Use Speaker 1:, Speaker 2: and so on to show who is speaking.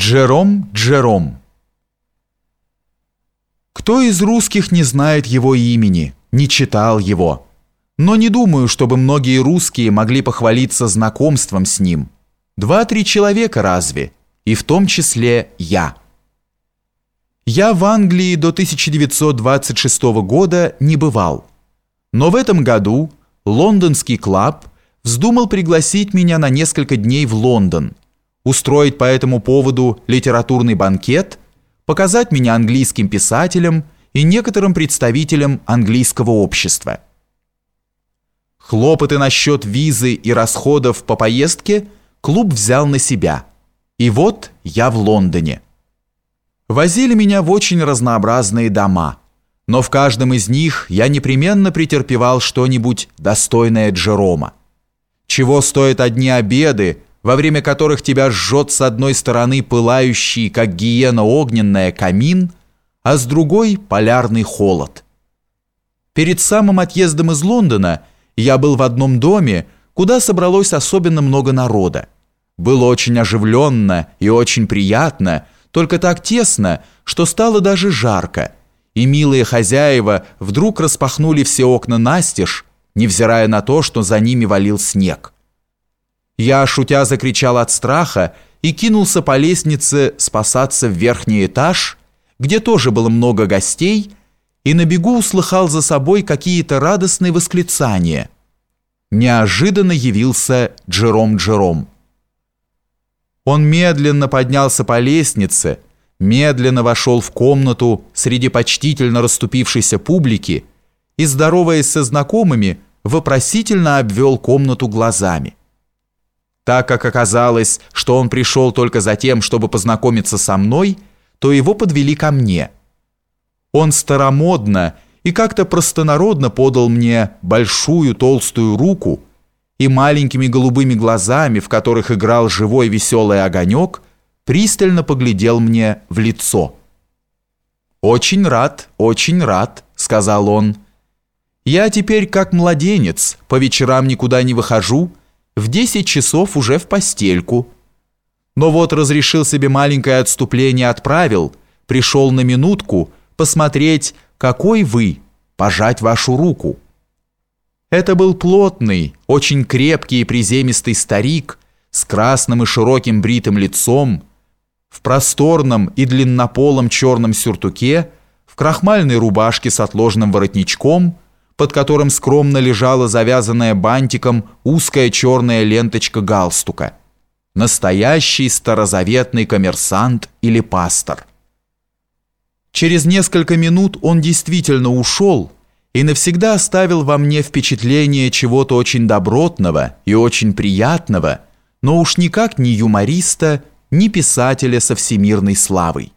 Speaker 1: Джером Джером Кто из русских не знает его имени, не читал его? Но не думаю, чтобы многие русские могли похвалиться знакомством с ним. Два-три человека разве, и в том числе я. Я в Англии до 1926 года не бывал. Но в этом году лондонский клуб вздумал пригласить меня на несколько дней в Лондон – устроить по этому поводу литературный банкет, показать меня английским писателям и некоторым представителям английского общества. Хлопоты насчет визы и расходов по поездке клуб взял на себя. И вот я в Лондоне. Возили меня в очень разнообразные дома, но в каждом из них я непременно претерпевал что-нибудь достойное Джерома. Чего стоят одни обеды, во время которых тебя жжет с одной стороны пылающий, как гиена огненная, камин, а с другой – полярный холод. Перед самым отъездом из Лондона я был в одном доме, куда собралось особенно много народа. Было очень оживленно и очень приятно, только так тесно, что стало даже жарко, и милые хозяева вдруг распахнули все окна настежь, невзирая на то, что за ними валил снег. Я, шутя, закричал от страха и кинулся по лестнице спасаться в верхний этаж, где тоже было много гостей, и на бегу услыхал за собой какие-то радостные восклицания. Неожиданно явился Джером Джером. Он медленно поднялся по лестнице, медленно вошел в комнату среди почтительно расступившейся публики и, здороваясь со знакомыми, вопросительно обвел комнату глазами. Так как оказалось, что он пришел только за тем, чтобы познакомиться со мной, то его подвели ко мне. Он старомодно и как-то простонародно подал мне большую толстую руку и маленькими голубыми глазами, в которых играл живой веселый огонек, пристально поглядел мне в лицо. «Очень рад, очень рад», — сказал он. «Я теперь как младенец, по вечерам никуда не выхожу, в 10 часов уже в постельку. Но вот разрешил себе маленькое отступление от правил, пришел на минутку посмотреть, какой вы, пожать вашу руку. Это был плотный, очень крепкий и приземистый старик с красным и широким бритым лицом, в просторном и длиннополом черном сюртуке, в крахмальной рубашке с отложенным воротничком – под которым скромно лежала завязанная бантиком узкая черная ленточка галстука. Настоящий старозаветный коммерсант или пастор. Через несколько минут он действительно ушел и навсегда оставил во мне впечатление чего-то очень добротного и очень приятного, но уж никак не юмориста, ни писателя со всемирной славой.